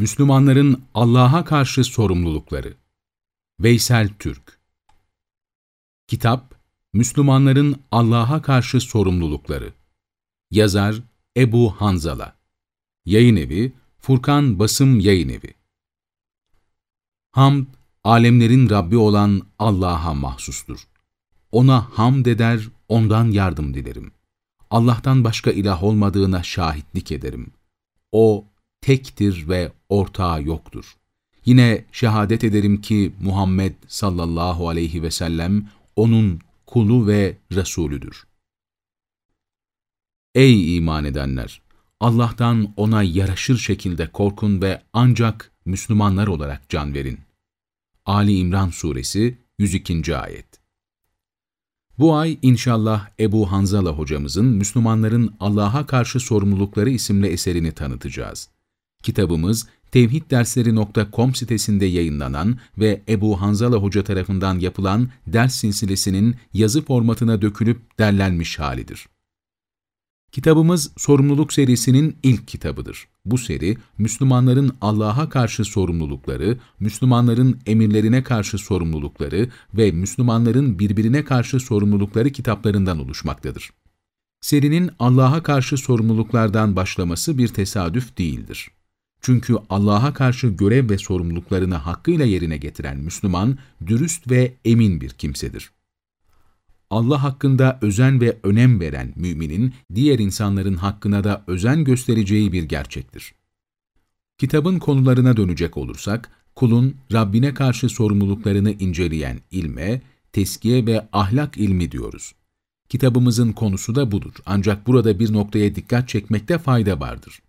Müslümanların Allah'a karşı sorumlulukları Veysel Türk Kitap, Müslümanların Allah'a karşı sorumlulukları Yazar Ebu Hanzala Yayın Evi, Furkan Basım Yayın Evi Hamd, alemlerin Rabbi olan Allah'a mahsustur. Ona hamd eder, ondan yardım dilerim. Allah'tan başka ilah olmadığına şahitlik ederim. O, tektir ve ortağı yoktur. Yine şehadet ederim ki Muhammed sallallahu aleyhi ve sellem onun kulu ve Resulüdür. Ey iman edenler! Allah'tan ona yaraşır şekilde korkun ve ancak Müslümanlar olarak can verin. Ali İmran Suresi 102. Ayet Bu ay inşallah Ebu Hanzala hocamızın Müslümanların Allah'a karşı sorumlulukları isimli eserini tanıtacağız. Kitabımız tevhiddersleri.com sitesinde yayınlanan ve Ebu Hanzala Hoca tarafından yapılan ders silsilesinin yazı formatına dökülüp derlenmiş halidir. Kitabımız Sorumluluk serisinin ilk kitabıdır. Bu seri, Müslümanların Allah'a karşı sorumlulukları, Müslümanların emirlerine karşı sorumlulukları ve Müslümanların birbirine karşı sorumlulukları kitaplarından oluşmaktadır. Serinin Allah'a karşı sorumluluklardan başlaması bir tesadüf değildir. Çünkü Allah'a karşı görev ve sorumluluklarını hakkıyla yerine getiren Müslüman, dürüst ve emin bir kimsedir. Allah hakkında özen ve önem veren müminin, diğer insanların hakkına da özen göstereceği bir gerçektir. Kitabın konularına dönecek olursak, kulun Rabbine karşı sorumluluklarını inceleyen ilme, teskiye ve ahlak ilmi diyoruz. Kitabımızın konusu da budur. Ancak burada bir noktaya dikkat çekmekte fayda vardır.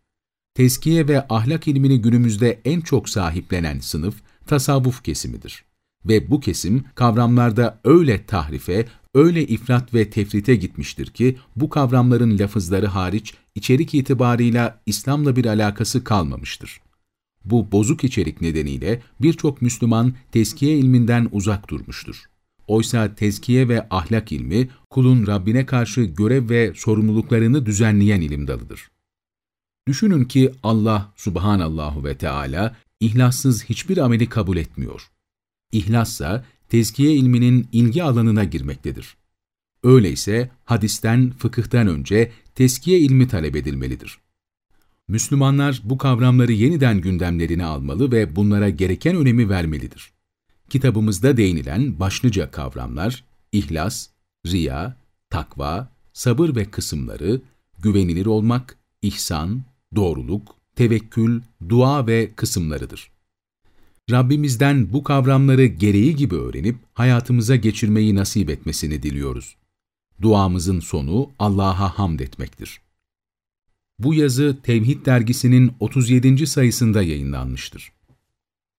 Teskiye ve ahlak ilmini günümüzde en çok sahiplenen sınıf tasavvuf kesimidir. Ve bu kesim kavramlarda öyle tahrife, öyle ifrat ve tefrite gitmiştir ki bu kavramların lafızları hariç içerik itibarıyla İslam'la bir alakası kalmamıştır. Bu bozuk içerik nedeniyle birçok Müslüman tezkiye ilminden uzak durmuştur. Oysa tezkiye ve ahlak ilmi kulun Rabbine karşı görev ve sorumluluklarını düzenleyen ilim dalıdır. Düşünün ki Allah subhanallahu ve Teala ihlassız hiçbir ameli kabul etmiyor. İhlassa tezkiye ilminin ilgi alanına girmektedir. Öyleyse hadisten, fıkıhtan önce tezkiye ilmi talep edilmelidir. Müslümanlar bu kavramları yeniden gündemlerine almalı ve bunlara gereken önemi vermelidir. Kitabımızda değinilen başlıca kavramlar, ihlas, riya, takva, sabır ve kısımları, güvenilir olmak, ihsan, doğruluk, tevekkül, dua ve kısımlarıdır. Rabbimizden bu kavramları gereği gibi öğrenip hayatımıza geçirmeyi nasip etmesini diliyoruz. Duamızın sonu Allah'a hamd etmektir. Bu yazı Tevhid dergisinin 37. sayısında yayınlanmıştır.